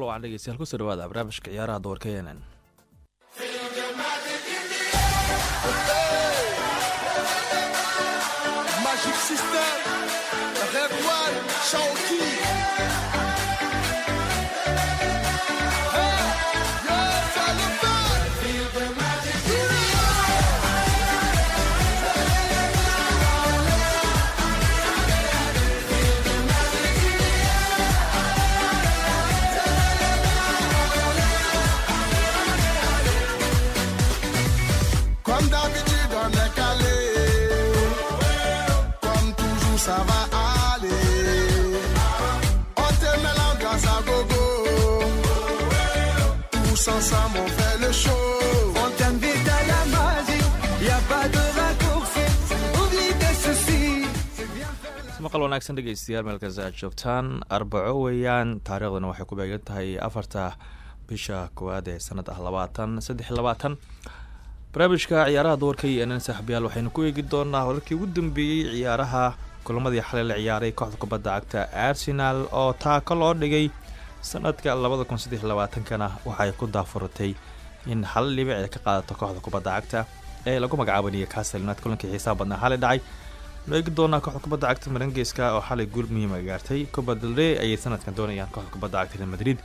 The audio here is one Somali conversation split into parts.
waxaan dhegeystayaal ku soo dhawaada barnaamijka ciyaaraha doorka yenan wanaagsan dhegeystayaal meel kasta aad joogtaan. Arbaco weeyaan taariikhdana waxay ku beegan tahay afarta bisha koowaad ee sanad ah labaatan saddex labaatan. Barnaamijka ciyaaraha doorka iyo nn saaxiibayaal waxaynu ku eegi doonaa wararkii ugu dambeeyey ciyaaraha kulamadii xalay la ciyaaray kooxda kubadda cagta arsenal oo taako loo dhigay sanadka labada kun saddex labaatankana waxay ku daafuratay in hal dhibic ka qaadato kooxda kubadda cagta ee lagu magacaabo newcastle united. Kulankii xiisaha badnaa xalay dhacay eegi doonaa kooxda kubadda cagta marangeeska oo xalay guul muhiima gaartay. Copa del rey ayay sanadkan doonayaan kooxda kubadda cagta real madrid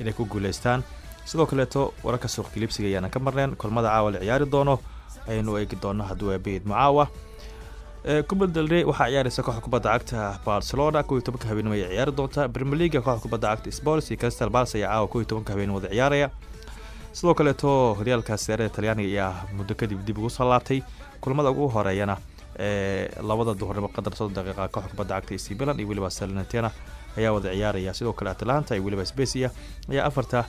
inay ku guuleystaan. Sidoo kaleeto wararka suuq giliibsiga ayaanan ka marneen kulmada caawa la ciyaari doono. Ayaynu eegi doonaa hadduu aabaid macaawa copa del rey waxaa ciyaareysa kooxda kubadda cagta barcelona. kow iyo tobanka habeenimo ayay ciyaari doontaa premier leaga kooxda kubadda cagta sports iyo crystal palace ayaa caawa kow tobanka habeen wada ciyaaraya. Sidoo kaleeto horyaalka seerada talyaaniga ayaa muddo kadib dib ugu soo laabtay kulamada ugu horeeyana ee labada duhurnimo qadar soddon daqiiqa kooxda kubadda cagta ac milan iyo weliba salernitena ayaa wada ciyaaraya. Sidoo kale atlanta iyo weliba specia ayaa afarta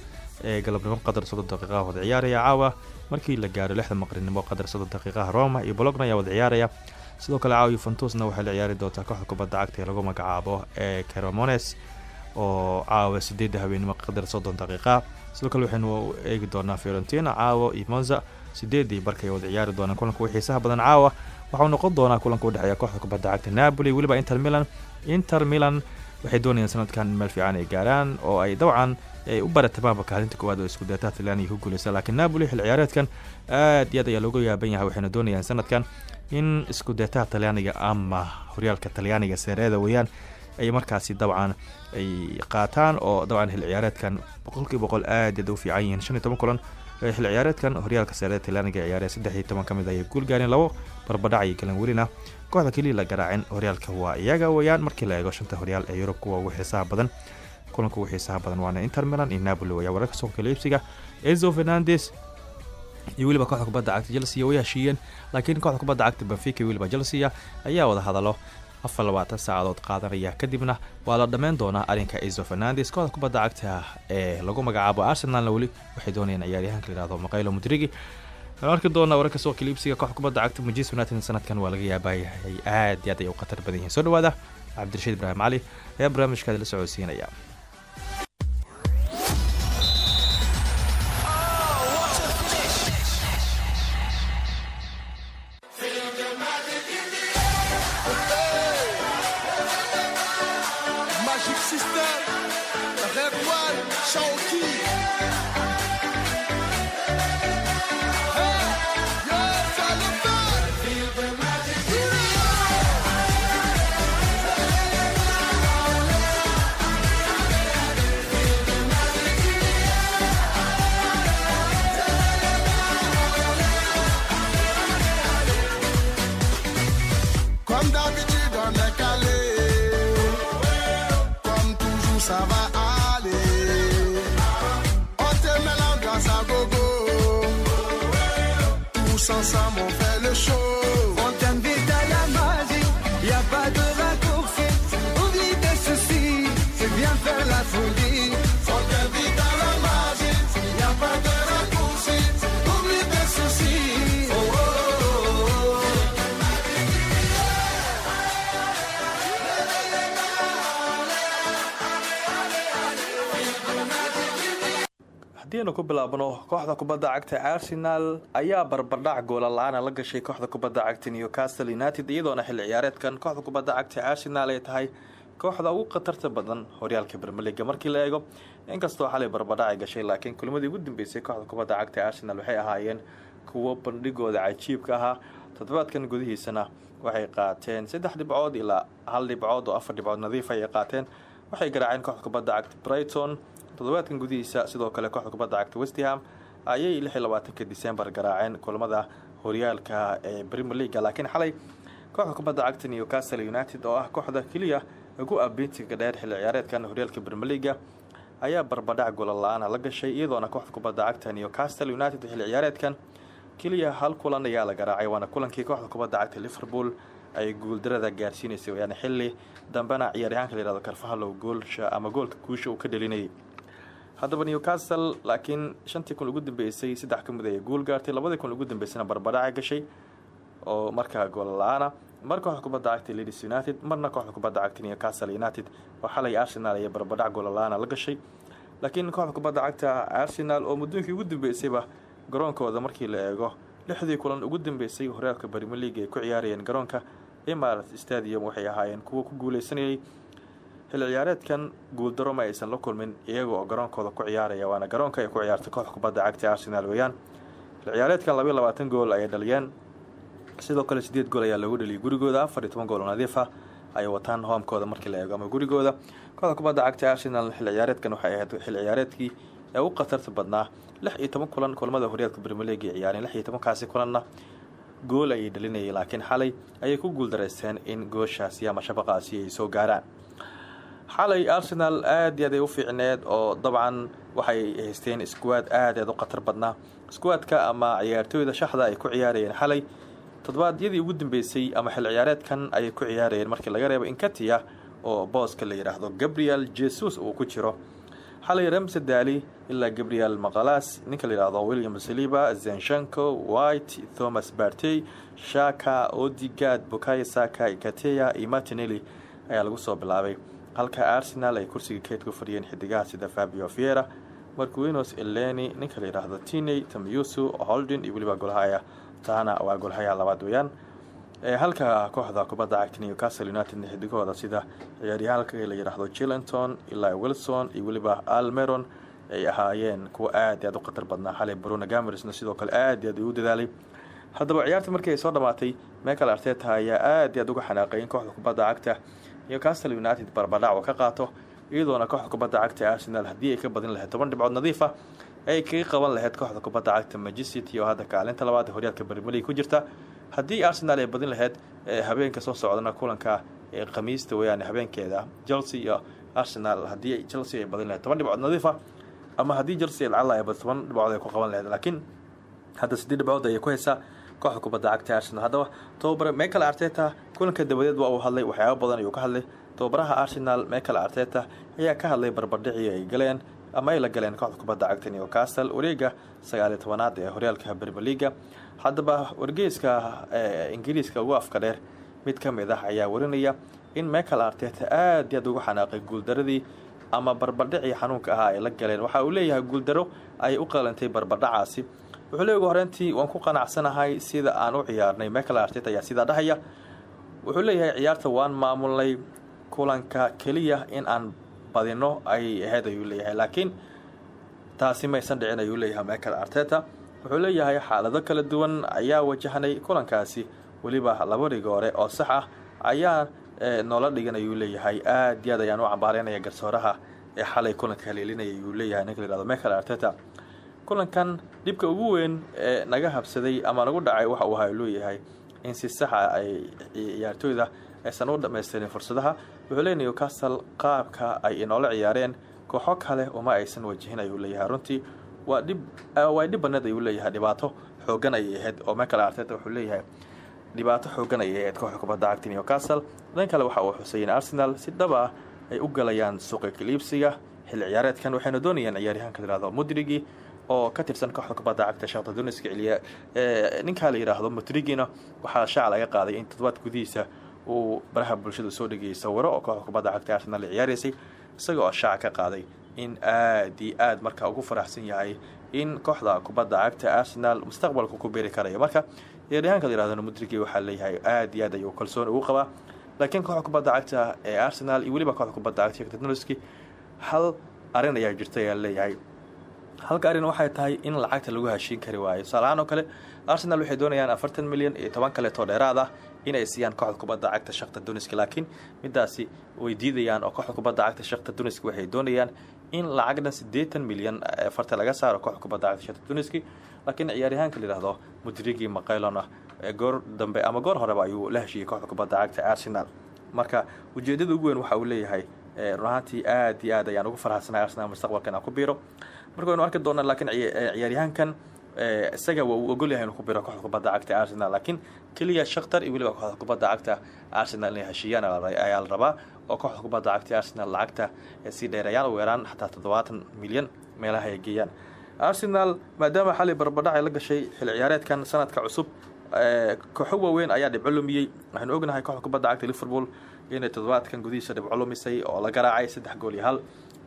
galabnimo qadar soddon daqiiqaha wada ciyaaraya. Caawa markii la gaaro lixda maqrinimo qadar soddon daqiiqaha roma iyo bologna ayaa wada ciyaaraya. Sidoo kale caawa yuventusna waxay la ciyaari doontaa kooxda kubadda cagta ee lagu magacaabo ee caramones oo caawa sideedda habeenimo qadar soddon daqiiqa. Sidoo kale waxaynu eegi doonaa fiorentina caawa iyo monza sideedii barkay wada ciyaari doonaan. Kulanka xiisaha badan caawa waxau noqon doonaa kulanka udhexeeya kooxda kubadda cagta napoli weliba inter milan. Inter milan waxay doonayaan sanadkan meel fiican ay gaaraan oo ay dabcan ay u baratamaanba kaalinta koowaad oo isku dayataha talyaaniga ku guuleysa laakiin napoli xil ciyaareedkan aad iyo ayaa looga yaaban yahay waxayna doonayaan sanadkan in isku dayataha talyaaniga ama horyaalka talyaaniga seereeda weeyaan ay markaasi dabcan ay qaataan oo dabcan xil ciyaareedkan boqolkii boqol aad aad u fiican yihiin. Shan iyo toban kulan xil ciyaareedkan horyaalka seerada talyaaniga ee ciyaaraya saddex iyo toban ka mid ayay guul gaareen labo barbadhac iyo galan welina kooxda keliya la garaacin horyaalka waa iyaga weeyaan. Markii la eego shanta horyaal ee yurub kuwa ugu xiisaha badan kulanka ugu xiisaha badan waana inter milan iyo napoli. Weeyaa wararka suuqa kaliibsiga ezo fernandes iyo weliba kooxda kubadda cagta chelsea way heshiiyeen laakiin kooxda kubadda cagta benfica iyo weliba chelsea ayaa wada hadalo afar labaatan saacadood qaadanaya kadibna waa la dhammeyn doonaa arrinka ezo fernandes kooxda kubadda cagta ee lagu magacaabo arsenalna weli. Waxay doonayaan ciyaaryahanka layihahdo maqaylo mudrigi aan arki doonaa wararka suuqa kaliibsiga kooxda kubadda cagta manchester united sanadkan waa laga yaabayahay aad iyo aad ay u khatar badan yihiin. Soo dhawaada cabdirashiid ibraahim cali ayaa barnaamijkaadi la socodsiinaya kooxda kubadda cagta arsenal ayaa barbardhac goola la'aana la gashay kooxda kubadda cagta newcastle united iyadoona xilli ciyaareedkan. Kooxda kubadda cagta arsenal ay tahay kooxda ugu khatarta badan horyaalka bermeliga markii la eego inkastoo xalay barbardhac ay gashay laakiin kulimadii ugu dambeysay kooxda kubadda cagta arsenal waxay ahaayeen kuwo bandhigooda cajiibka ahaa. Toddobaadkan gudihiisana waxay qaateen saddex dhibcood ilaa hal dhibcood oo afar dhibcood nadiif ayay qaateen. Waxay garaaceen kooxda kubadda cagta brighton. Toddobaadkan gudihiisa sidoo kale kooxda kubadda cagta westham ayay labaatanka december garaaceen kulamada horyaalka ee premier leaga laakiin xalay kooxda kubadda cagta newcastle united oo ah kooxda keliya ugu abiintiga dheer xilli ciyaareedkan horyaalka premier leaga ayaa barbadhac gola la'aana la gashay iyadoona kooxda kubadda cagta newcastle united xilli ciyaareedkan keliya hal kulan ayaa la garaacay waana kulankii kooxda kubadda cagta liverpool ay guuldarada gaarsiinaysay wayaan xilli dambena ciyaaryahaanka layihahdo karfahalow goolsha ama goolka guusha uu ka dhalinayay haddaba newcastle laakiin shantii kun ugu dambeysay saddex ka mid ay guul gaartay labadii kun ugu dambeysana barbadhaca gashay oo markaa gool la'aana mar kooxda kubadda cagta leeds united marna kooxda newcastle united. Oo xalay arsenal iyo barbadhac goola la'aana la gashay. Laakiin kooxda kubadda arsenal oo muddooyinkii ugu dambeysayba garoonkooda markii la eego lixdii kulan ugu dambeysay horyaalka premier league ay ku ciyaarayeen garoonka. Imarat stadium waxay ahaayeen kuwa ku guuleysanayay xilli ciyaareedkan guuldaro ma aysan la kulmin iyaga oo garoonkooda ku ciyaaraya waana garoonka ay ku ciyaartay kooxda kubadda cagta arsenal weeyaan. Xilli ciyaareedkan labayo labaatan gool ayay dhaliyeen. Sidoo kale sideed gool ayaa loogu dhaliyay gurigooda afar iyo toban gool oo nadiif ah ay wataan hoomkooda markii la eego ama gurigooda. Kooxda kubadda cagta arsenal xilli ciyaareedkan waxay ahayd xilli ciyaareedkii ee ugu khatarta badnaa. Lix iyo toban kulan kulamada horyaalka ay ciyaareen lix iyo tobankaasi kulanna gool ayay dhalinayay laakiin xalay ayay ku guuldareysteen in gooshaasi ama shabaqaasi ay soo gaaraan xalay arsenal aada iyo aad ay u fiicneed oo dabcan waxay haysteen iskuwaad aada aad u khatar badnaa. Iskuwaadka ama ciyaartooyda shaxda ay ku ciyaarayeen xalay toddobaadyadii ugu dambeysay ama xil ciyaareedkan ayay ku ciyaarayeen markii laga reebo inkatia oo booska la yidhaahdo gabriel jesus uu ku jiro. Xalay ramse daali ilaa gabriel maqalas ninka la yidhaahdo william saliba zenshanko white thomas bartey shaka odigad bukayo saka ikateya iyo martinelli ayaa lagu soo bilaabay halka arsenal ay kursiga keed ku fadhiyeen xidigaha sida fabio fiera marquinos eleni ninka la yidhaahdo tiney tamyusu holden iyo weliba golhaya taana waa golhayaha labaad weeyaan. Halka kooxda kubadda cagta newcastle united xidigahooda sida ciyaaryahalka la yidhaahdo chillenton ilaa wilson iyo weliba almeron ay ahaayeen kuwa aad i aad u khatar badnaa. Xalay bruno gamersna sidoo kale aad i aad u dadaalay. Haddaba ciyaarta markii ay soo dhamaatay michael arteta ayaa aad i aad uga xanaaqay in kooxda kubadda cagta newcastle united barbadhac ka qaato iyadoona kooxda kubadda cagta arsenal haddii ay ka badin lahayd toban dhibcood nadiif ah ay kaga qaban lahayd kooxda kubadda cagta manchester oo hadda kaalinta labaad ee horyaalka bermeli ku jirta. Haddii arsenal ay badin lahayd habeenka soo socdana kulanka ee khamiista weyaan habeenkeeda chelsea iyo arsenal haddii chelsea ay badin lahayd toban dhibcood nadiif ah ama haddii chelsea lacala ay toban dhibcood ay ku qaban lahayd laakiin hadda sidii dhibcood ayay ku haysaa kooxda kubadda cagta arsenal. Haddaba tobabare michael arteta kulanka dabadeed waa uu hadlay waxyaaba badan ayuu ka hadlay. Tababaraha arsenal michael arteta ayaa ka hadlay barbardhicii ay galeen ama ay la galeen kooxda kubadda cagta newcastle wareega sagaaliyo tobanaad ee horyaalka bermeliga haddaba wargeyska ingiriiska ugu afka dheer mid ka mid ah ayaa warinaya in michael arteta aad i aad uga xanaaqay guuldaradii ama barbardhicii xanuunka ahaa ay la galeen. Waxa uu leeyahay guuldaro ayay u qalantay barbardhacaasi wuxuu leey ugu horeyntii waan ku qanacsanahay sida aan u ciyaarnay. Michael arteta ayaa sidaa dhahaya. Wuxuu leeyahay ciyaarta waan maamulnay kulanka keliya in aan badino ayay ahayd ayuu leeyahay. Laakiin taasi maysan dhicin ayuu leeyahay michael arteta. Wuxuu leeyahay xaalado kala duwan ayaa wajahnay kulankaasi. Weliba laba rigoore oo sax ah ayaa noola dhigan ayuu leeyahay. Aad i aad ayaan u cambaareynaya garsooraha ee xalay kulanka haleelinaya ayuu leeyahay. Michael arteta kulankan dhibka ugu weyn ee naga habsaday ama nagu dhacay waxa uu ahaa leeyahay in si saxa ay ciyaartooyda aysan u dhamaystirin fursadaha. Wuxuu leey newcastle qaabka ay inoola ciyaareen kooxo kale uma aysan wajihin ayuu leeyahay. Runtii waa dhib waa dhib baneed ayuu leeyahay. Dhibaato xoogan ayay ahayd oo michael arteta wuxuu leeyahay. Dhibaato xoogan ayay ahayd kooxda kubadda cagta newcastle. Dhan kale waxa uu xusay in arsenal si dhab ah ay u galayaan suuqa kaliibsiga xilli ciyaareedkan waxayna doonayaan ciyaaryahanka layihahdo mudrigi oo ka tirsan kooxda kubadda cagta shakta duniska celiya ninkaa la yidhaahdo mudrigina waxaa shaac laga qaaday in toddobaad gudihiisa uu baraha bulshada soo dhigayay sawiro oo kooxda kubadda cagta arsenal ay ciyaaraysay isaga oo shaac ka qaaday in aad iyo aad marka ugu faraxsan yahay in kooxda kubadda cagta arsenal mustaqbalka ku beeri karayo. Marka ciyaaryahanka la yihahdo mudrigi waxaa leeyahay aad iyo aad ayuu kalsoon ugu qabaa laakiin kooxda kubadda cagta ee arsenal iyo weliba kooxda kubadda cagta shakta duniski hal arrin ayaa jirta ayaa leeyahay halka arrin waxay tahay in lacagta lagu heshiin kari waayo. Tusaalahaan oo kale arsenal waxay doonayaan afartan milyan iyo toban kaleetoo dheeraad ah inay siiyaan kooxda kubadda cagta shakta duniski laakiin midaasi way diidayaan oo kooxda kubadda cagta shakta duniski waxay doonayaan in lacagdan siddeetan milyan farta laga saaro kooxda kubadda cagta shakta duniski laakiin ciyaaryahaanka la yihahdo mudrigi maqaylona goor dambe ama goor horeba ayuu la heshiiyey kooxda kubadda cagta arsenal. Marka ujeedada ugu weyn waxa uu leeyahay run ahaantii aad iyo aad ayaan ugu farxsanay arsenal mustaqbalka ku biiro marka waynu arki doonaa laakiin ciyaaryahankan isaga waa uu ogol yahay inuu ku biro kooxda kubadda cagta arsenal laakiin keliya shaktar iyo weliba kooxda kubadda cagta arsenal inay heshiiyaan ayaa la rabaa oo kooxda kubadda cagta arsenal lacagta sii dheerayaan ugu xataa toddobaatan milyan meelaha ay geeyaan. Arsenal maadaama xali barbadhac ay la gashay xilli ciyaareedkan sanadka cusub kooxo waaweyn ayaa dhibco lumiyey. Waxaynu ognahay kooxda kubadda cagta liverpool inay toddobaadkan gudihiisa dhibco lumisay oo la garaacay saddex gool iyo hal.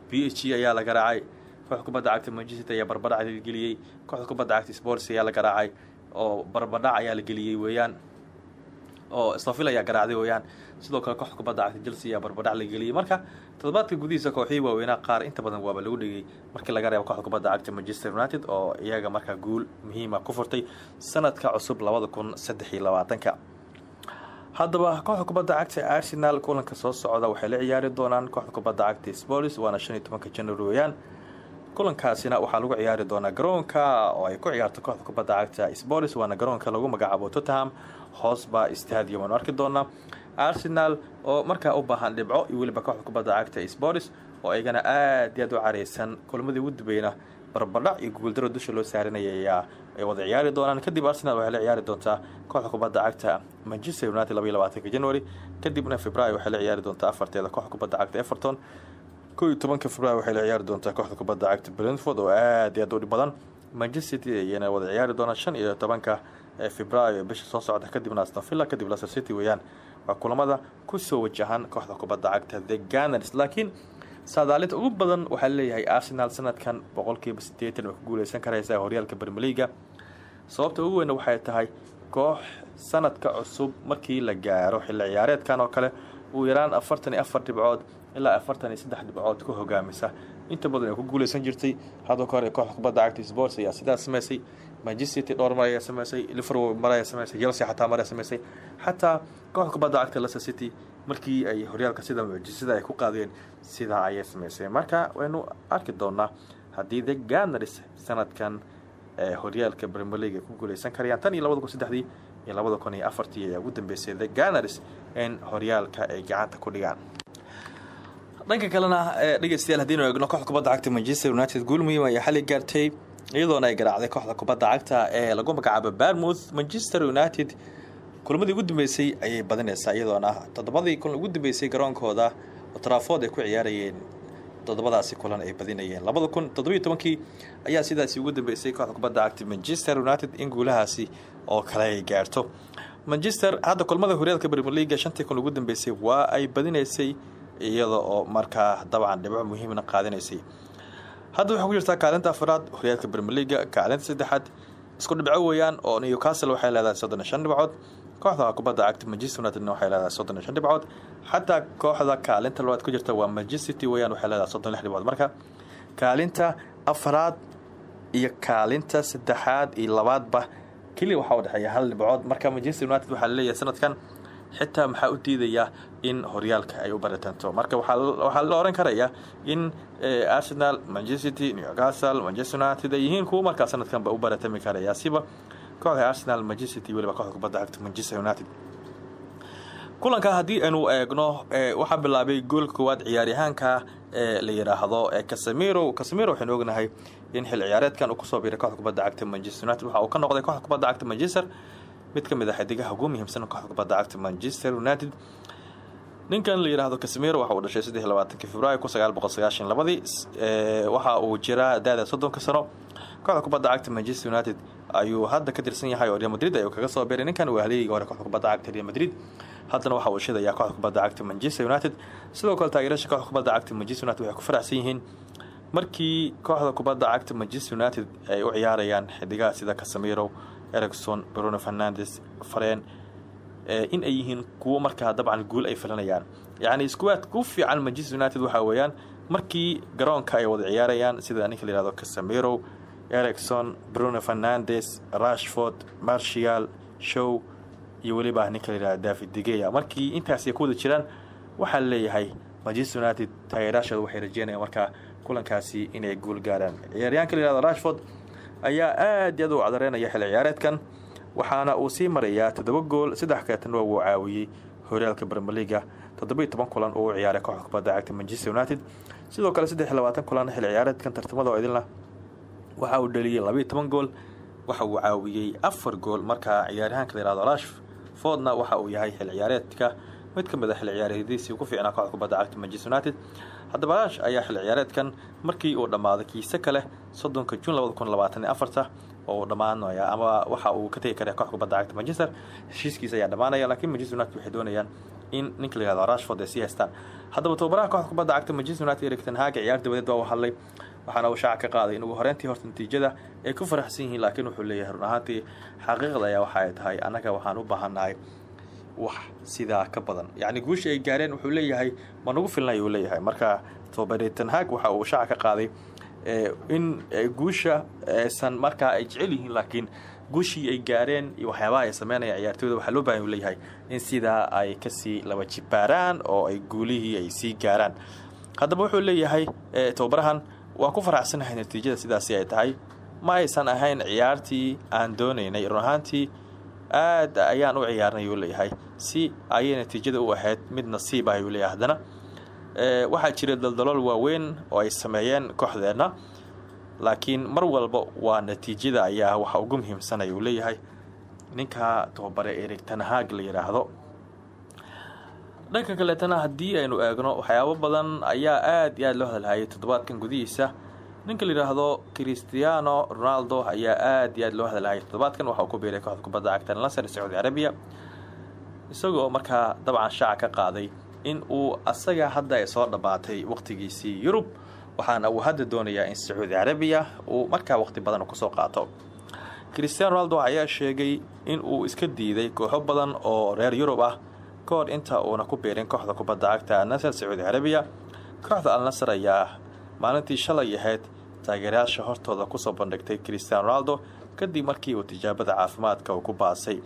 B ayaa la garaacay kooxda kubadda cagta manchester ayaa barbadhac la geliyey kooxda kubadda cagta sports ayaa la garaacay. Oo barbadhac ayaa la geliyey weeyaan. Oo stofil ayaa garaacday weeyaan. Sidoo kale kooxda kubadda cagta chelsea ayaa barbadhac la geliyey marka toddobaadka gudihiisa kooxihii waaweynaa qaar inta badan waaba lagu dhigay. Markii laga reebo kooxda kubadda cagta manchester united oo iyaga markaa guul muhiima ku furtay sanadka cusub labada kun haddaba kooxda kubadda cagta arsenal kulanka soo socda waxay la ciyaari doonaan kooxda kubadda cagta sports waana shan iyo tobanka january weeyaan kulankaasina waxaa lagu ciyaari doonaa garoonka oo ay ku ciyaarto kooxda kubadda cagta sports waana garoonka lagu magacaabo tottenham hoosba stadium. Waanu arki doonaa arsenal oo markaa u baahan dhibco iyo weliba kooxda kubadda cagta sports oo iyagana aad iyo aad u careysan. Kulmadii ugu dambeyna barbadhac iyo guuldaro dusha loo saarinaya ay wada ciyaari doonaan. Kadib arsenal waxay la ciyaari doontaa kooxda kubadda cagta manchester united january kadibna february waxay la ciyaari doontaa afarteeda kooxda kubadda cagta everton ko iyo tobanka february waxay la ciyaari doontaa kooxda kubadda cagta brentford oo aad iyo aad u badan. Manchester city ayana wada ciyaari doonaa shan iyo tobanka february bisha soo socda. Kadibna aston villa kadib leicester city weeyaan. Waa kulamada ku soo wajahan kooxda kubadda cagta the gunners. Laakiin saadaalinta ugu badan waxaa leeyahay arsenal sanadkan boqolkiiba siddeetan way ku guuleysan karaysaa horyaalka bermeliga sababta ugu weyna waxay tahay koox sanadka cusub markii la gaaro xilli ciyaareedkan oo kale uu yaraan afartan iyo afar dhibcood ilaa afartan iyo saddex dhibcood ku hogaamisa. Inta badan ay ku guuleysan jirtay hadda ka hore kooxda kubadda cagta sports ayaa sidaas sameysay manchester dhowr mar ayaa sameysay liverpool mar ayaa sameysay chelsea xataa mar ayaa sameysay. Xataa kooxda kubadda cagta leicester city markii ay horyaalka sida mucjisada ay ku qaadeen sidaa ayay sameysay. Marka waynu arki doonaa haddii the gunners sanadkan horyaalka premier league ay ku guuleysan karayaan tan iyo labada kun saddexdii iyo labada kun iyo afartii ayaa ugu dambeysay the gunners in horyaalka ay gacanta ku dhigaan dhanka kalena dhegeystayaal haddiinu eegno kooxda kubadda cagta manchester united guul muhiim ayaa xali gaartay iyadoona ay garaacday kooxda kubadda cagta ee lagu magacaabo barmouth manchester united kulmadii ugu dambeysay ayay badinaysaa iyadoona toddobadii kulan ugu dambeysay garoonkooda trafood ay ku ciyaarayeen toddobadaasi kulan ay badinayeen. Labada kun ayaa sidaasi ugu dambeysay kooxda kubadda cagta manchester united in guulahaasi oo kale ay gaarto. Manchester hadda kulmada horyaalka premier leaga shantii kun ugu dambeysay waa ay badinaysay iyada oo markaa dabcan dhibco muhiimna qaadinaysay hadda waxay ku jirtaa kaalinta afraad horyaalka leaga kaalinta saddexaad. Isku dhibco weeyaan oo newcastle waxay leedahay soddon shan dhibcood. Kooxda kubadda cagta manchester unitedna waxay leedahay soddon shan dhibcood. Xataa kooxda kaalinta labaad ku jirta waa manchester weeyaan waxay leedahay soddon lix dhibcood. Marka kaalinta afraad iyo kaalinta saddexaad iyo labaadba keliya waxaa u dhexeeya hal dhibcood. Marka manchester united waxaa la leeyahay sanadkan xitaa maxaa u diidaya in horyaalka ay u baratanto marka waxaa la oran karaya in arsenal manchester newcastle manchester united ay yihiin kuwa markaa sanadkanba u baratami karaya siba kooxda arsenal manchester city weliba kooxda kubadda cagta manchester united. Kulanka haddii aynu eegno waxaa bilaabay goolka koowaad ciyaaryahaanka ee la yidhaahdo casemiro. Casemiro waxaynu ognahay in xil ciyaareedkan uu ku soo biiray kooxda kubadda cagta manchester united. Waxa uu ka noqday kooxda kubadda cagta manchester. Mid ka mid a xidigaha ugu muhiimsan kooxda kubadda cagta manchester united ninkan la yidhaahdo casemiro waxa uu dhashay saddex iyo labaatanki februaayo kun sagaal boqol sagaashan labadii waxa uu jiraa da-da sano. Kooxda kubadda cagta manchester united ayuu hadda ka tirsan yahay oo real madrid ayuu kaga soo biray ninkan waa halyeyga hore kooxda cagta real madrid haddana waxa uu shidayaa kooxda kubadda cagta manchester united. Sidoo kale taageerasha kooxda kubadda cagta manchester united waxay ku faraxsan yihiin markii kooxda kubadda cagta manchester united ay u ciyaarayaan xidigaha sida casemiro ericson bruno fernandes faren in ay yihiin kuwo markaa dabcan guul ay filanayaan. Yacni iskuwaad ku fiican manchester united waxaa weeyaan markii garoonka ay wada ciyaarayaan sida ninka la yihahdo casemiro ericson bruno fernandes rashford martial show iyo weliba ninka la yihahdo david degeya markii intaasi ku wada jiraan waxaa leeyahay manchester united taageeraashooda waxay rajeynayaan markaa kulankaasi inay guul gaaraan. Ciyaaryahanka la yihahdo rashford ayaa aad aad u cadareynaya xilli ciyaareedkan waxaana uu sii marayaa toddoba gool saddex keetan waa uu caawiyey horyaalka brmeliga toddobiiy toban kulan oo u ciyaaray kooxda kubadda cagta manchester united. Sidoo kale saddex labaatan kulan xilli ciyaareedkan tartamada oo idinlah waxa uu dhaliyey labaiyo toban gool waxa uu caawiyey afar gool. Markaa ciyaaryahanka la yihahdo rashfordna waxa uu yahay xilli ciyaareedka. Mid ka mid a xilli ciyaareediisii ugu fiicnaa kooxda kubadda cagta manchester united. Haddaba rash ayaa xilli ciyaareedkan markii uu dhammaaday kiise kale soddonka juun labada kun labaatan iyo afarta oo dhammaanaya ama waxa uu ka tegi kara kooxda kubadda cagta manchester heshiiskiisa ayaa dhammaanaya laakiin manchester united waxay doonayaan in ninka la yihahdo rashford ay sii haystaan haddaba kooxda kubadda cagta manchester united erik ten hag ciyaar dabadeed baa u waxaana uu shaaca ka qaaday in ugu horeyntii horta natiijada ay ku faraxsan yihiin laakiin wuxuu leeyahay run ahaantii xaqiiqda ayaa waxa ay tahay. Annaga waxaan u baahannahay wax sidaa ka badan. Yacni guusha ay gaareen wuxuu leeyahay ma nagu filnay leeyahay. Marka tababare ten hag waxa uu shaaca ka qaaday in guusha aysan markaa ay jecel yihiin laakiin guushii ay gaareen iyo waxyaabaha ay sameynayaan ciyaartooyda waxaa loo baahan u leeyahay in sidaa ay ka sii laba jibaaraan oo ay guulihii ay sii gaaraan. Haddaba wuxuu leeyahay tababarahan waan ku faraxsanahay natiijada sidaasi ay tahay. Ma aysan ahayn ciyaartii aan doonaynay run ahaantii aad ayaan u ciyaarnay uu leeyahay. Si ayay natiijada u ahayd mid nasiib ah uu leeyahay haddana waxaa jira daldalool waaweyn oo ay sameeyeen kooxdeenna laakiin mar walba waa natiijada ayaa waxa ugu muhiimsanaya uu leeyahay. Ninka tababare erig tanhaag la yidhaahdo dhanka kaleetana haddii aynu eegno waxyaabo badan ayaa aad iyo aad loo hadalhayay toddobaadkan gudihiisa. Ninka la yidhaahdo cristiano ronaldo ayaa aad iyo aad loo hadalhayay toddobaadkan. Waxa uu ku biiray kooxda kubadda cagta nasr sacuudi carabiya isagoo markaa dabcan shaaca ka qaaday in uu asaga hadda ay soo dhammaatay waqtigiisii yurub waxaana uu hadda doonayaa in sacuudi carabiya uu markaa waqti badan ku soo qaato. Cristiano ronaldo ayaa sheegay in uu iska diiday kooxo badan oo reer yurub ah ka inta uuna ku biirin kooxda kubadda cagta alnasr sacuudi carabiya. Kooxda alnasr ayaa maalintii shalay ahayd taageerayaasha hortooda ku soo bandhigtay cristiano ronaldo kadib markii uu tijaabada caafimaadka uu ku baasay.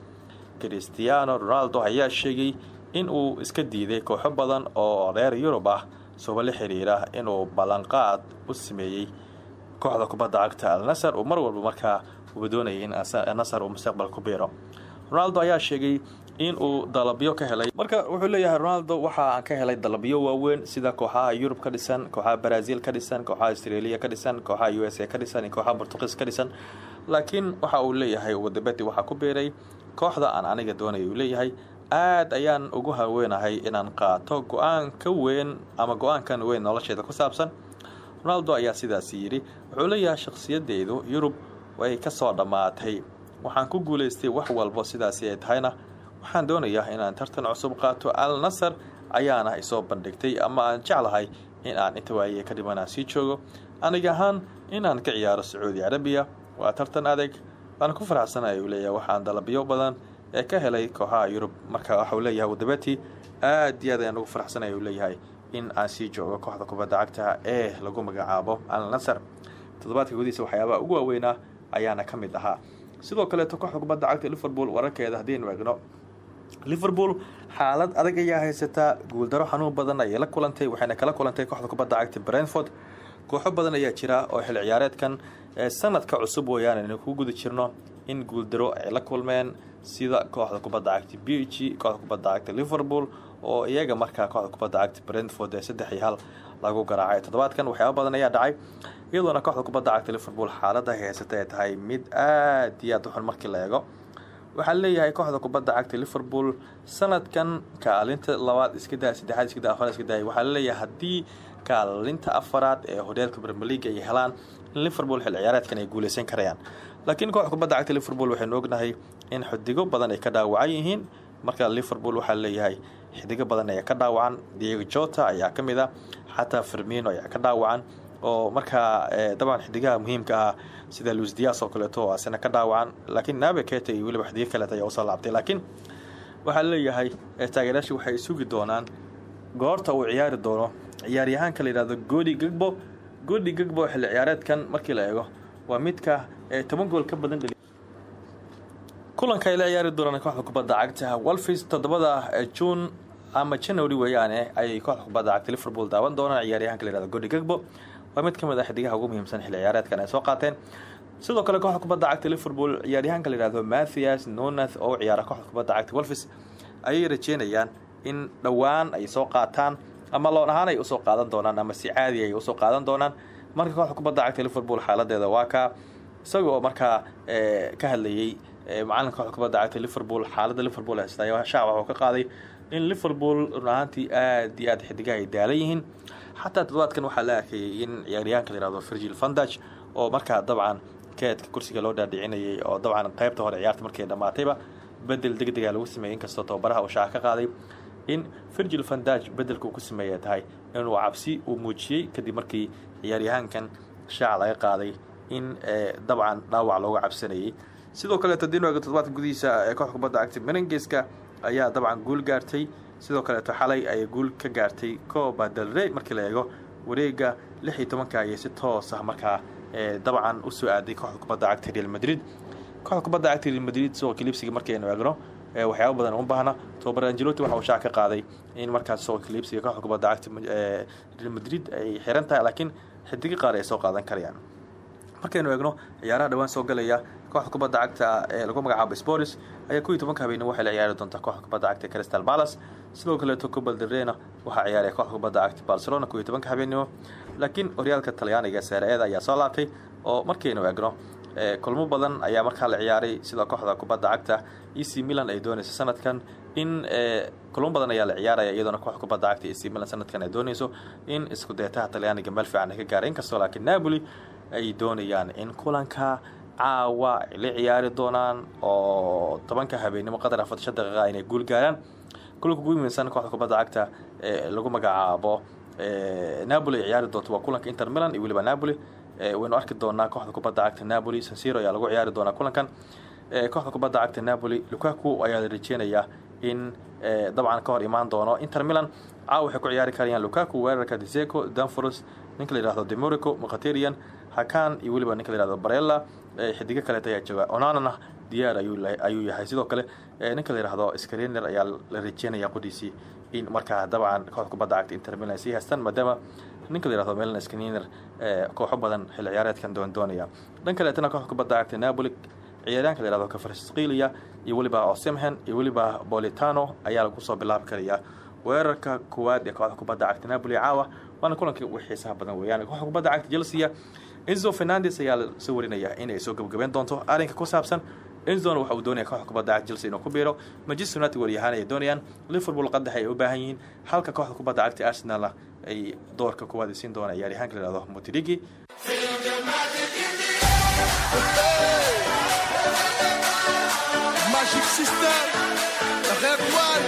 Cristiano ronaldo ayaa sheegay in uu iska diiday kooxo badan oo reer yurub ah suba la xiriira inuu ballanqaad u sameeyey kooxda kubadda cagta alnasr uu mar walba markaa uu doonayay in nasr uu mustaqbal ku biiro. Ronaldo ayaa sheegay in uu dalabyo ka helay. Marka wuxuu leeyahay ronaldo waxa aan ka helay dalabyo waaweyn sida kooxaha yurub ka dhisan kooxaha brazil ka dhisan kooxaha australia ka dhisan kooxaha u ka dhisan iyo kooxaha portugiis ka dhisan. Laakiin waxa uu leeyahay wadabeti waxaa ku biiray kooxda aan aniga doonaya leeyahay aad ayaan ugu haweenahay inaan qaato go'aan ka weyn ama go'aankan weyn nolosheeda ku saabsan. Ronaldo ayaa sidaasi yidhi wuxuu leeyahay shakhsiyadeydu yurub way ka soo dhammaatay. Waxaan ku guulaystay wax walbo sidaasi ay tahayna. Waxaan doonayaa inaan tartan cusub qaato. Al nasar ayaana isoo bandhigtay ama aan jeclahay in aan inta waaye ka dhimanaan sii joogo. Aniga ahaan inaan ka ciyaaro sacuudi carabiya. Waa tartan adeeg waan ku faraxsanaya uu leeyahay waxaan dalabyo badan ee ka helay kooxaha yurub. Marka waxau leeyahay wadabeti aad iyo aad ayaan ugu faraxsanaya uu leeyahay in aan sii joogo kooxda kubadda cagta ee lagu magacaabo al nasar toddobaadka gudihiisa waxyaabaha ugu waaweynaa ayaana ka mid ahaa. Sidoo kaleeto kooxda kubadda cagta liverpool wararkeeda haddaynu eegno liverpool xaalad adag ayaa haysataa guuldaro xanuun badan ayay la kulantay waxayna kala kulantay kooxda kubadda cagta brentford. Kooxo badan ayaa jira oo xil ciyaareedkan sanadka cusub weyaan aynu ku guda jirno in guuldaro ay la kulmeen sida kooxda kubadda cagta b g kooxda kubadda cagta liverpool oo iyaga markaa kooxda kubadda cagta brentford ee saddex iyo hal lagu garaacay. Toddobaadkan waxyaaba badan ayaa dhacay iyadoona kooxda kubadda cagta liverpool xaalada ay haysata ay tahay mid aad iyo aad u xun markii la eego. Waxaa leeyahay kooxda kubadda cagta liverpool sanadkan kaalinta labaad iska daa saddexaad iska daa afaraad iska daaya waxaa la leeyahay haddii kaalinta afaraad ee horyaalka premier league ay helaan in liverpool xil ciyaareedkan ay guuleysan karayaan. Laakiin kooxda kubadda cagta liverpool waxaynu ognahay in xidigo badan ay ka dhaawacan yihiin. Marka liverpool waxaa leeyahay xidigo badan ayaa ka dhaawacan diego jota ayaa ka mid a xataa fermino ayaa ka dhaawacan oo markaa dabcan xidigaha muhiimka ah sida luis dias oo kaleeto asina ka dhaawacan laakiin nabe keta iyo weliba xidigo kaleeto ayaa u soo laabtay. Laakiin waxaa leeyahay taageerayaashu waxay sugi doonaan. Goorta uu ciyaari doono ciyaaryahaanka la yihahdo godi gagbo godi gagbo xilli ciyaareedkan markii la eego waa midka toban gool ka badan kulanka ay la ciyaari doonaan kooxda kubadda cagta wolfis toddobada juun ama january weeyaane ayay kooxda kubadda cagta liverpool daawan doonaan ciyaaryahanka la yihahdo godi gagbo waa mid ka mid ah xidigaha ugu muhiimsan xilli ciyaareedkan ay soo qaateen. Sidoo kale kooxda kubadda cagta liverpool ciyaaryahanka la yihahdo mathias nonath oo u ciyaara kooxda kubadda cagta wolfis ayay rajeynayaan in dhowaan ay soo qaataan ama loon ahaan ay u soo qaadan doonaan ama si caadi ay u soo qaadan doonaan. Marka kooxda kubadda cagta liverpool xaaladeeda waa kaa isaga oo markaa ka hadlayey macalinka kubadda cagta liverpool. Xaaladda liverpool haystay shacab waxuu ka qaaday in liverpool run ahaantii aad iyo aad xidigaha ay daalan yihiin. Xataa toddobaadkan waxaa la arkayay in ciyaaryahanka la yihahdo virgil vandage oo markaa dabcan keedka kursiga loo dhaadhicinayay oo dabcan qaybta hore ciyaarta markay dhammaatayba bedel deg dega lagu sameeyey inkastoo tababaraha uu shaaca ka qaaday in virgil vandage bedelka uu ku sameeya tahay. Inuu cabsi uu muujiyey kadib markii ciyaaryahaankan shaaca laga qaaday in dabcan dhaawac looga cabsanayay sidoo kaleeto dinoga toddobaadka gudihiisa ee kooxda kubadda cagta merengeska ayaa dabcan guul gaartay. Sidoo kaleeto xalay ayay guul ka gaartay coba delrey markii la eego wareega lix iyo tobanka ayay si toos ah markaa dabcan u soo aaday kooxda kubadda cagta real madrid. Kooxda kubadda cagta real madrid suuqa kilibsiga markaynu eegno waxyaaba badan uma baahna. Tobabar angeloti waxa uu shaac ka qaaday in markaas suuqa kilibsiga kooxda kubadda cagta real madrid ay xiran tahay laakiin xidigo qaar ay soo qaadan karayaan markaynu eegno ciyaaraha dhawaan soo galaya kooxda kubadda cagta ee lagu magacaabo sports ayaa kow iyo tobanka habeenimo waxay la ciyaari doontaa kooxda kubadda cagta crystal palace. Sidoo kaleeto cobal derena waxaa ciyaaraya kooxda kubadda cagta barcelona kow iyo tobanka habeenimo laakiin horyaalka talyaaniga seere-eeda ayaa soo laabtay oo markaynu eegno kulmo badan ayaa markaa la ciyaaray sida kooxda kubadda cagta. E c milan ay doonayso sanadkan in kulmo badan ayaa la ciyaaraya iyadoona kooxda kubadda cagta e c milan sanadkan ay doonayso in isku deetaha talyaaniga meel fiican ka gaaray inkastoo laakiin napoli ay doonayaan in kulanka caawa la ciyaari doonaan oo tobanka habeenimo qadar afartan shan daqiiqa inay guul gaaraan. Kulanka ugu muhiimsan kooxda kubadda cagta ee lagu magacaabo napoli ay ciyaari doonto waa kulanka inter milan iyo weliba napoli. Waynu arki doonaa kooxda kubadda cagta napoli sansiro ayaa lagu ciyaari doonaa kulankan. Kooxda kubadda cagta napoli lukaku ayaa la rajeynayaa in dabcan ka hor imaan doono inter milan. Caawa waxay ku ciyaari karayaan lukaku weerarka diseco danforos ninka la yihahdo demorico mkhaterian hakan iyo weliba ninka la yihahdo barella xidigo kaleeta ayaa jooga. Onanana diyaar ayuu yahay. Sidoo kale ninka la yihahdo scarener ayaa la rajeynaya qodiisii in markaa dabcan kooxda kubadda cagta inter milan ay sii haystaan maadaama ninka la yihahdo melan scaniner kooxo badan xilli ciyaareedkan doon doonaya. Dhan kaleetana kooxda kubadda cagta napoli ciyaaryaanka la yihahdo kafarsqilia iyo weliba osemhen iyo weliba bolitano ayaa lagu soo bilaabi karaya weerarka koowaad ee kooxda kubadda cagta napoli caawa waana kulankii ugu xiisaha badan weeyaan. Kooxda kubadda cagta chelsea enzo fernandes ayaa la soo warinaya inay soo gabagabeyn doonto arrinka ku saabsan enzona waxa uu doonaya kooxda kubadda cagta chelsea inuu ku biiro. Manchester united waryahaan ay doonayaan. Liverpool qadax ay u baahan yihiin halka kooxda kubadda cagta arsenalna ay doorka koowaad ay siin doonaan ciyaaryahanka la yihahdo motirigi. Magic System, Red One,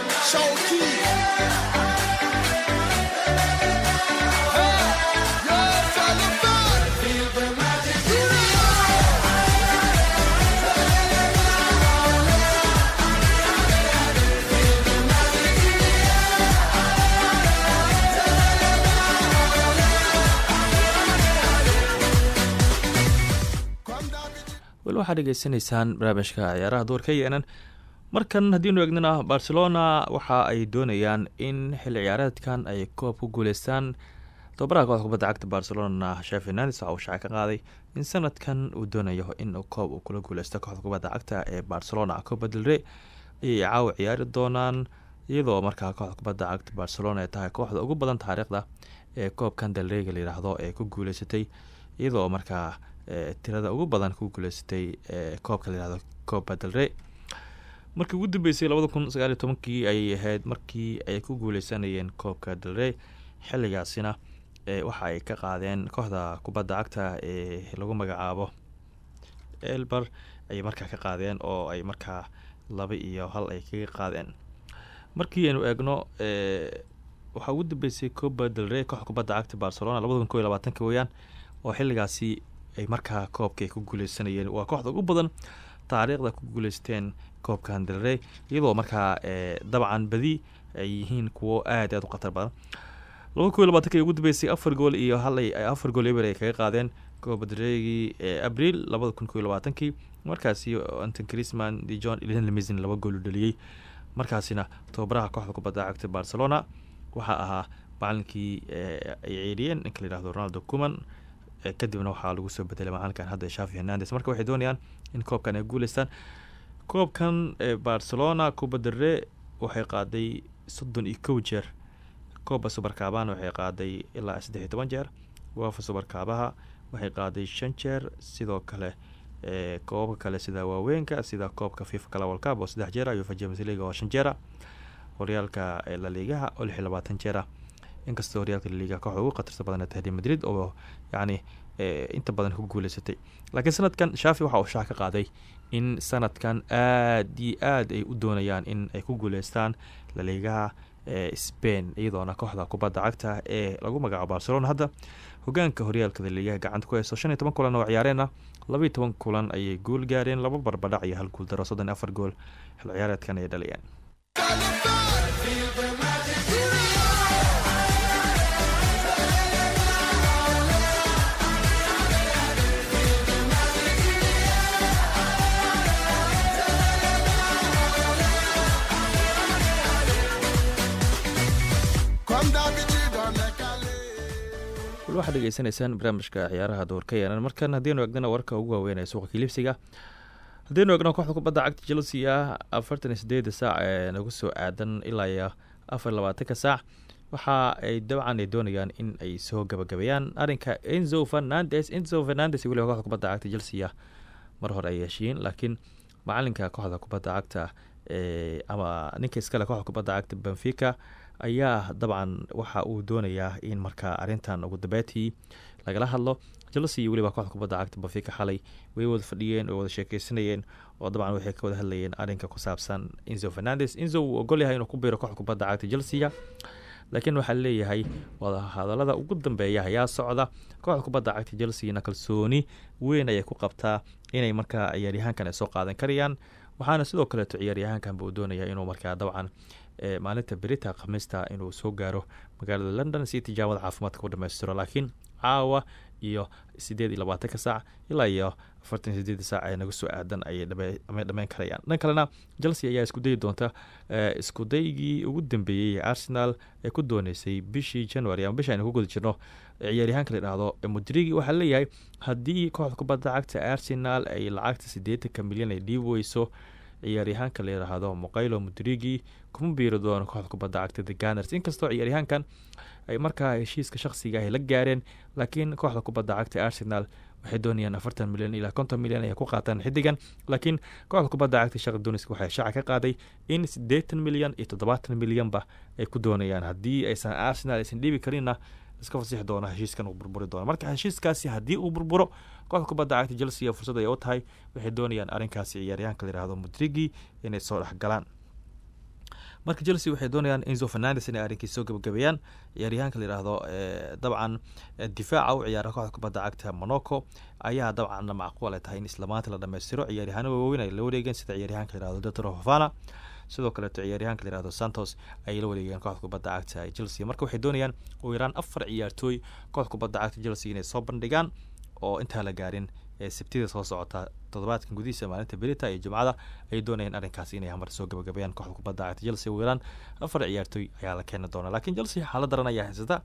waxaad dhegeysanaysaan barnaamijka ciyaaraha duwarka yenan markan haddiinu eegnana barcelona waxa ay doonayaan in xilli ciyaareedkan ay koob ku guuleystaan. Tobabaraha kooxda kubadda cagta barcelona shef fernandes waxa uu shaaca ka qaaday in sanadkan uu doonayo in koob uu kula guuleysto kooxda kubadda cagta ee barcelona. Coba delre ayay caawa ciyaari doonaan iyadoo markaa kooxda kubadda cagta barcelona ay tahay kooxda ugu badan taariikhda ee koobkan delrega layidhaahdo ee ku guuleysatay iyadoo markaa tirada ugu badan ku guuleysatay koobka layihahdo coba delre markii ugu dambeysay labada kun ayay ahayd markii ay ku guuleysanayeen koobka dalrey xilligaasina ee waxa ay ka qaadeen kooxda kubadda cagta ee lagu magacaabo elber ayay markaa ka qaadeen oo ay markaa laba iyo hal ay kaga qaadeen. Markii aynu eegno ee waxaa ugu dambeysay coba delrey kooxda kubadda cagta barcelona labada kun ko oo xilligaasi ay markaa koobka ay ku guuleysanayeen waa kooxda ugu badan taariikhda ku guuleysteen koobkan delrey iyadoo markaa ee dabcan badi ay yihiin kuwo aad aad u khatar badan. Laba kun iyo labaatanka ugu dambeysay afar gool iyo ay afar gool eber ay kaga qaadeen coba delreygii ee abriil labada kun ko labaatankii. Markaasi anton crisman de john ilmizin laba gool u dhaliyey markaasina tababaraha kooxda kubadda cagta barcelona waxaa ahaa macalinkii ay ceeriyeen ninka la yihahdo ronaldo cuman kadibna waxaa lagu soo bedelay macalinkan hadda shafi hernandes marka waxay doonayaan in koobkan ay guuleystaan koobkan barcelona cuba dere waxay qaaday soddon iyo kow jeer. Kooba subarkaabahana waxay qaaday ilaa saddex iyo toban jeer. Waafa subarkaabaha waxay qaaday shan jeer. Sidoo kale koobabka kale sida waaweynka sida koobka fifa kalawalkab oo saddex jeera ufa james leaga oo shan jeera horyaalka laliigaha oo lix iyo labaatan jeera inkastoo horyaalka laliigaha kooxda ugu khatarta badan tahdi madrid oo yacni inta badan ku guuleysatay. Laakiin sanadkan shafi waxa uu shaac ka qaaday in sanadkan aad iyo aad ay u doonayaan in ay ku guuleystaan laliigaha spain iyadoona kooxda kubadda cagta ee lagu magacaabo barcelona. Hadda hogaanka horyaalka laliigaha gacanta ku hayso shan iyo kulan oo ciyaareenah labaiyo kulan ayay guul gaareen laba barbadhac iyo hal guul daro soddon afar gool xil ciyaareedkan ay dhaliyeen wal waxaad dhegeysanaysaan barnaamijka ciyaaraha doorka yeelan markan haddiinu egnana warka ugu waaweyn ee suuqa kilibsiga haddiinu egno kooxda kubadda cagta chelsea ah afartan iyo sideeda saac ee nagu soo aadan ilaa afar labaatanka saac waxa ay dabcan ay doonayaan in ay soo gabagabeeyaan. Arrinka enzo fernandes enzo fernandes weliba kooxda kubadda cagta chelsea mar hore ay heshiiyeen laakiin macalinka kooxda kubadda cagta ama ninka iskale kooxda kubadda cagta benfica ayaa dabcan waxa uu doonayaa in markaa arrintan ugu dambeetii lagala hadlo. Chelsea weliba kooxda kubadda cagta benfica xalay way wada fadhiyeen way wada sheekeysanayeen oo dabcan waxay ka wada hadlayeen arrinka ku saabsan enzo fernandes. Enzo uu ogol yahay inuu ku biiro kooxda kubadda cagta chelsea laakiin waxaa leeyahay wadahadalada ugu dambeeya ayaa socda. Kooxda kubadda cagta chelsea-na kalsooni weyn ayay ku qabtaa inay markaa ciyaaryahaankan soo qaadan karayaan waxaana sidoo kaleeto ciyaaryahaankan buu doonaya inuu markaa dabcan maalinta berita khamiista inuu soo gaaro magaalada london si tijaabada caafimaadka u dhamaystiro laakiin caawa iyo sideed iyo labaatanka saac ilaa iyo afartan iyo saac ee naga soo aadan ayay dhameyn karayaan. Dhan kalena chelsea ayaa isku dayi doonta isku daygii ugu dambeeyey ee arsenal ee ku dooneysay bishii january ama bisha aynu ku guda jirno ciyaaryahaanka la yidhaahdo mudrigi waxaa leeyahay haddii kooxda kubadda cagta arsenal ay lacagta siddeetanka milyan ay dhiibi weyso ciyaaryahaanka la yidhaahdo muqaylo mudrigi kuma biiri doono kooxda kubadda cagta the ganers inkastoo ciyaaryahaankan ay markaa heshiiska shakhsiga ah la gaareen laakiin kooxda kubadda cagta arsenal waxay doonayaan afartan milyan ilaa konton milyan ay ku qaataan xidigan. Laakiin kooxda kubadda cagta shaqi duniska waxay shaaca ka qaaday in siddeetan milyan iyo toddobaatan milyanba ay ku doonayaan. Haddii aysan arsenal aysan dhiibi karinna iska fasixi doona heshiiskan uu burburi doono. Marka heshiiskaasi haddii uu burburo kooxda kubadda cagta chelsea fursad ay u tahay waxay doonayaan arrinkaasi ciyaaryahanka la yihahdo mudrigi inay soo dhexgalaan marka chelsea waxay doonayaan enzo fernandes inay arrinkii soo gabagabeeyaan. Ciyaaryahanka la yihahdo dabcan difaaca u ciyaara kooxda kubadda cagta monaco ayaa dabcan macquul ay tahay in isla maanta la dhammaystiro ciyaaryahaano waaweyn ay la wareegeen sida ciyaaryahanka la yihahdo dotro fafana sidoo kaleeto ciyaaryahanka la yihahdo santos ayay la wareegeen kooxda kubadda cagta chelsea. Marka waxay doonayaan ugu yaraan afar ciyaartooy kooxda kubadda cagta chelsea inay soo bandhigaan oo intaa la gaarin ee sabtida soo socota. Toddobaadkan gudihiisa maalinta berita iyo jumcada ayay doonayaan arrinkaas inay hamar soo gabagabeeyaan kooxda kubadda cagta chelsea. Ugu yaraan afar ciyaartooy ayaa la keeni doonaa laakiin chelsea xaalad daran ayaa haysata.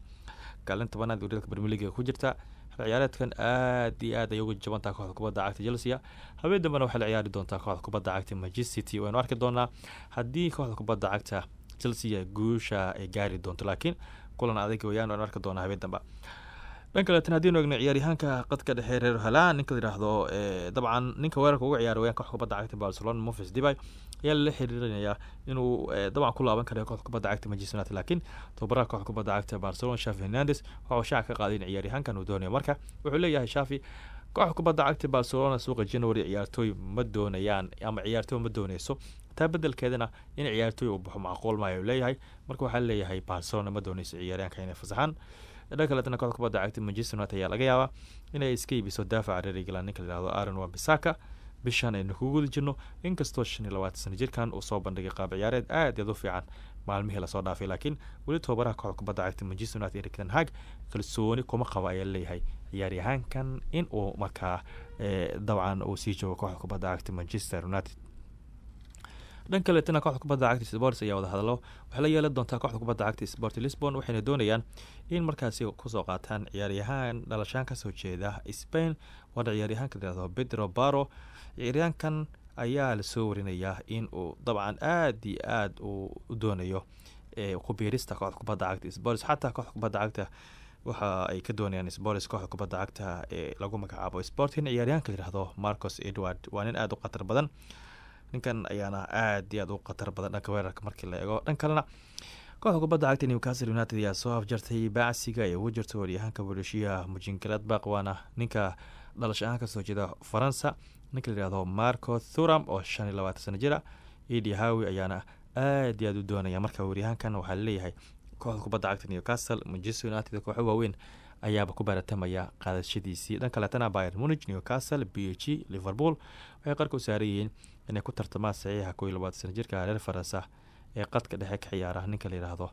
Kaalinta banaad horyaalka premier league ku jirta ciyaareedkan aad iyo aad ay uga jabantaha kooxda kubadda cagta chelsea habeen dambena waxay la ciyaari doontaa kooxda kubadda cagta manchester city. Waynu arki doonaa haddii kooxda kubadda cagta chelsea guusha ay gaari doonto laakiin kulan adag wayaan waynu arki doonaa habeen damba dhan kaleetana haddiinu egno ciyaaryahaanka qadka dhexe reer halaan ninka la yidhaahdo eh, dabcan ninka weerarka uga ciyaara wayaan kooxda kubadda cagta barcelona mofis dibay ayaa lala xiriirinayaa inuu eh, dabcan ku laaban karayo kooxda kubadda cagta manchester united. Laakiin tababaraha kooxda kubadda cagta barcelona shafi hernandes waxa uu shaaca ka qaaday in ciyaaryahaankan uu doonayo. Marka wuxuu leeyahay shafi kooxda kubadda cagta barcelona suuqa january ciyaartooy ma doonayaan ama ciyaartooy ma dooneyso taa bedelkeedana in ciyaartooy uu baxo macquul maayo leeyahay. Marka waxaa leeyahay barcelona ma dooneyso ciyaaryahanka inay fasaxaan dhan kaletana kooxda kubadda cagta manchester united ayaa laga yaabaa inay iska iibiso daafaca reer england ninka la yihahdo aaron wambisaka bishan aynu ku guda jirno inkastoo shan iyo labaatan sana jirkan uu soo bandhigay qaab ciyaareed aad iyaad u fiican. Maalmihii la soo dhaafay laakiin weli tababaraha kooxda kubadda cagta manchester united erik ten hag kalsooni kuma qaba ayaa leeyahay. Ciyaaryahaankan in uu markaa eh, dabcan uu sii joogo kooxda kubadda cagta manchester united dhan kaleetana kooxda kubadda cagta sports ayaa wada hadalo waxay la yeelan doontaa kooxda kubadda cagta sport lisbon waxayna doonayaan in markaasi ku soo qaataan ciyaaryahaan dhalashaan ka soo jeeda spain. Waana ciyaaryahaanka layihahdo pedro baro ciyaaryahankan ayaa la soo warinayaa in uu dabcan aad iyo aad uu doonayo eh, ku biirista kooxda kubadda cagta sports. Xataa kooxda kubadda cagta waxa ay ka doonayaan sports kooxda kubadda cagta ee lagu magacaabo sportin ciyaaryahanka layihahdo marcos edward waa nin aada u khatar badan ninkan ayaana aad iyo aad u khatar badan dhanka weerarka markii la eego. Dhan kalena kooxda kubadda cagta newcastle united ayaa soo afjartay bacsiga ee ugu jirta waryahaanka bolishiyaha mujingaladbaq waana ninka dhalash ahaan ka soo jeeda faransa. Ninka layihahdo marco thuram oo shan iyo labaatan sana jira. Edi hawi ayaana aad iyo aad u doonaya marka waryahaankan waxaa la leeyahay kooxda kubadda cagta newcastle manchester united kooxo waaweyn ayaaba ku baratamaya qaadashadiisii. Dhan kaleetana bayern munich newcastle b g liverpool waxay qarka u saaran inay ku tartamaan saxiixa koo iyo labaatan jirka reer faransa ee qadka dhexe ka ciyaara ninka la yidhaahdo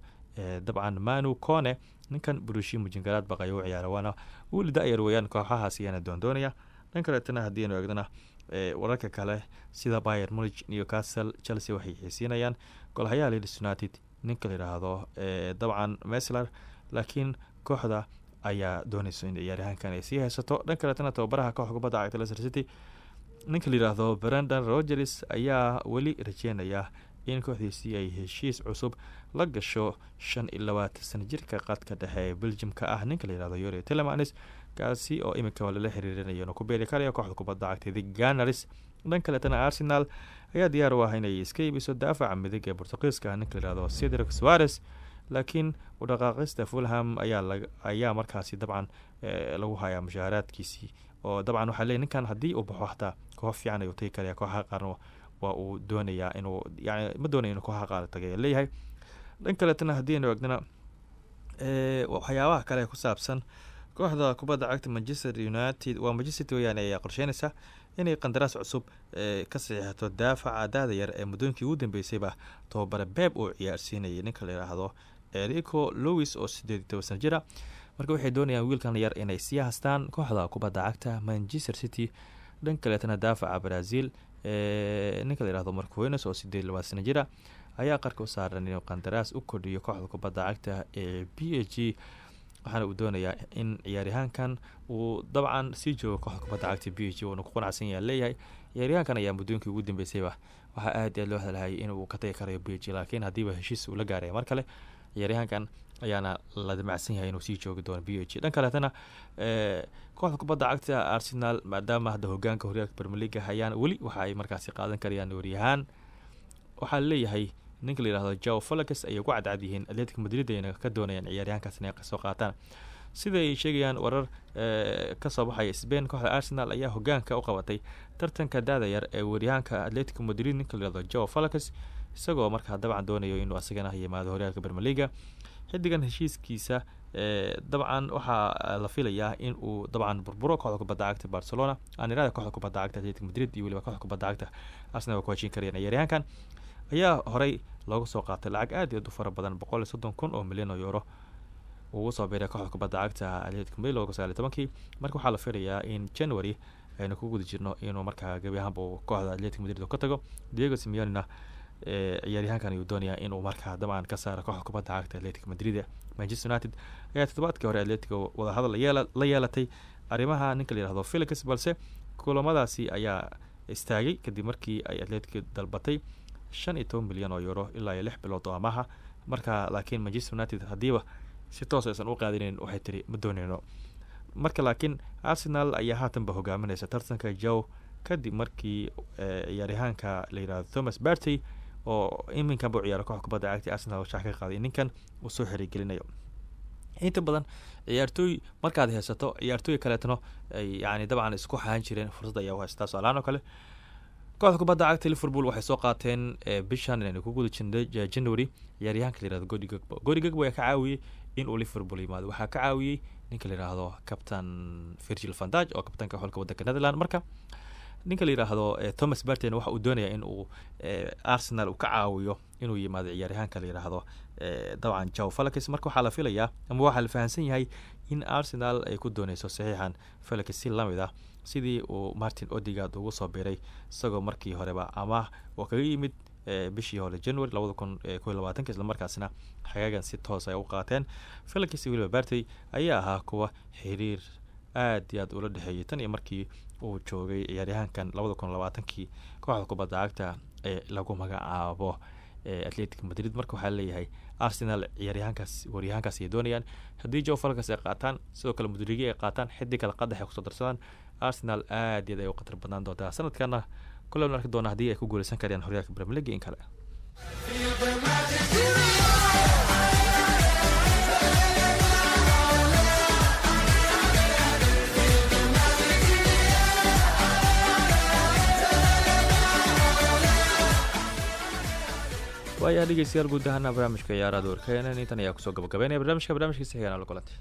dabcan manu cone ninkan burushi mujingaraad baqaya u ciyaara waana weli da-yar weeyaan kooxahaas ayaana doondoonaya. Dhan kaleetana haddiinu eegdana ee wararka kale sida bayern munich newcastle chelsea waxay xiisiinayaan golhayaha leeds united ninka la yidhaahdo dabcan mesler laakiin kooxda ayaa doonayso in ciyaaryahaankan ay sii haysato. Dhan kaleetana tababaraha kooxda kubadda cagta city ninka la yidhaahdo brandon rogers ayaa weli rajeynaya in kooxdiisii ay heshiis cusub la gasho shan iyo labaatan sana jirka qadka dhexe ee beljimka ah. Ninka la yihahdo yori telemanis kaasi oo iminka lala xiriirinayo inuu ku beeri karayo kooxda kubadda cagta the ganars dhan kaleetana arsenal ayaa diyaar u ah inay iska iibiso daafaca midig ee bortuqiiska ninka la yihahdo cedric suarez laakiin udhaqaaqista fulham ayaa markaasi dabcan lagu hayaa mushaaharaadkiisii oo dabcan waxaa leey ninkan haddii uu baxo hataa koox fiican ayuu tagi karaya kooxaha qaarna waa uu doonayaa inuu yani ma doonaya inuu kooxaha qaar tagay. Leeyahay dhan kaleetana haddiinu egnana waxyaabaha kale ku saabsan kooxda kubadda cagta manchester united waa manchester weyaan ayaa qorsheynaysa inay qandaraas cusub ka saxiixato daafaca daada yar ee muddooyinkii ugu dambeysayba tababare beeb uu ciyaarsiinayay. Ninka la yidhaahdo erico louis oo sideed iyo toban sana jira marka waxay doonayaan wiilkan yar inay sii hastaan kooxda kubadda cagta manchester city dhan kaleetana daafaca brazil ninka la yihahdo marcoines oo sideed sana jira ayaa qarka u saaran inuu qandaraas u kordhiyo kooxda kubadda cagta ee b h waxaana uu doonayaa in ciyaaryahaankan uu dabcan sii joogo kooxda kubadda cagta b h g uuna ku qanacsan yaha leeyahay ciyaaryahankan ayaa muddooyinkii ugu dambeysayba waxaa aad aad loo hadalhayay inuu ka tagi karayo b h laakiin haddiiba heshiis uu la gaaraya mar kale ciyaaryahankan ayaana la damacsan yahay inuu sii joogi doono b h dhan kaleetana kooxda kubadda cagta arsenal maadaama hadda hogaanka horyaalka bermeliga hayaan weli waxa ay markaasi qaadan karayaan waryahaan waxaa leeyahay ninka la yihahdo jow falagas ayay ugu cadcad yihiin atletic madrid ayna ka doonayaan ciyaaryahankaas inay soo qaataan. Sida ay sheegayaan warar ka soo baxaya sbain kooxda arsenal ayaa hogaanka u qabatay tartanka daada yar ee waryahaanka atletico madrid ninka la yihahdo jow falagas isagoo markaa dabcan doonayo inuu asagana yimaado horyaalka bermeliga xidigan heshiiskiisa dabcan waxaa la filayaa in uu dabcan burburo kooxda kubadda cagta barcelona aanirada kooxda kubadda cagta atletic madrid iyo weliba kooxda kubadda cagta arsenal ku heshiin karayaan ciyaaryahankan ayaa horey looga soo qaatay lacag aad iyo aad u fara badan boqol iyo soddon kun oo milyan oo euro. Ugu soo biiray kooxda kubadda cagta atletic madrid looga sagaal iyo tobankii. Marka waxaa la filayaa in january aynu ku guda jirno inuu markaa gebi ahaanba kooxda atletic madrid ka tago. Diego simeonina ciyaaryahankan ayuu doonayaa inuu markaa dabcan ka saaro kooxda kubadda cagta atletic madrid manchester united. Ayaa toddobaadkii hore atletico wadahadal la yeelatay. Arrimaha ninka la yihahdo felix balse kulamadaasi ayaa istaagay kadib markii ay atletico dalbatay shan iyo toban milyan oo euro ilaa iyo lix bilood oo amaha marka laakiin manchester united haddiiba si toos aysan u qaadinayn waxay tiri ma dooneyno marka laakiin arsenal ayaa haatanba hogaaminaysa tartanka jow kadib markii ciyaaryahaanka la yihahdo thomas barty oo iminkanba ciyaara kooxda kubadda cagta arsenal shax ka qaaday ninkan uu soo xirigelinayo inta badan ciyaartooy markaad haysato ciyaartooy ay yani dabcan isku xaan jireen fursad ayaa u haystaa soalaan oo kale kooxda kubadda cagta liverpool waxay soo qaateen bishan inaynu ku guda jirnay january ciyaaryahanka la godi gagbo godi gagbo ayaa ka caawiyey in uu liverpool yimaado. Waxaa ka caawiyey ninka la yidhaahdo captain virgil vandage oo kabtanka xulka wadanka netherland marka ninka la yidhaahdo thomas barten waxa uu doonaya in uu arsenal uu ka caawiyo inuu yimaado ciyaaryahaanka la yidhaahdo dabcan jow felix marka waxaa la filayaa ama waxaa la fahamsan yahay in arsenal ay ku dooneyso saxiixan felix si la mid ah sidii uu martin odigard ugu soo biray isagoo markii horeba ama oo kaga yimid bishii hore january labada kun ko labaatanka islamarkaasna xagaagan si toos ay u qaateen. Felix wiliba bartey ayaa ahaa kuwa xiriir aad iyo aad ula dhexeeyay tan iyo markii uu joogay ciyaaryahaankan labada kun labaatankii kooxda kubadda cagta ee lagu magacaabo atletic madrid. Marka waxaa leeyahay arsenal ciyaaryahaankaas waryahaankaas ay doonayaan. Haddii joe falkas ay qaataan sidoo kale mudrigi ay qaataan xiddi kale qadax ay ku soo darsadaan arsenal aad iyaad ay u khatar badnaan doontaa. Sanadkana kulan arki doona haddii ay ku guuleysan karayaan horyaalka league in kale waayaha dhegeystayaal guud ahaana barnaamijka ciyaaraha doorkeenan intan ayaa ku soo gabagabeynaya barnaamijka barnaamijkiisa xigaan la kulantay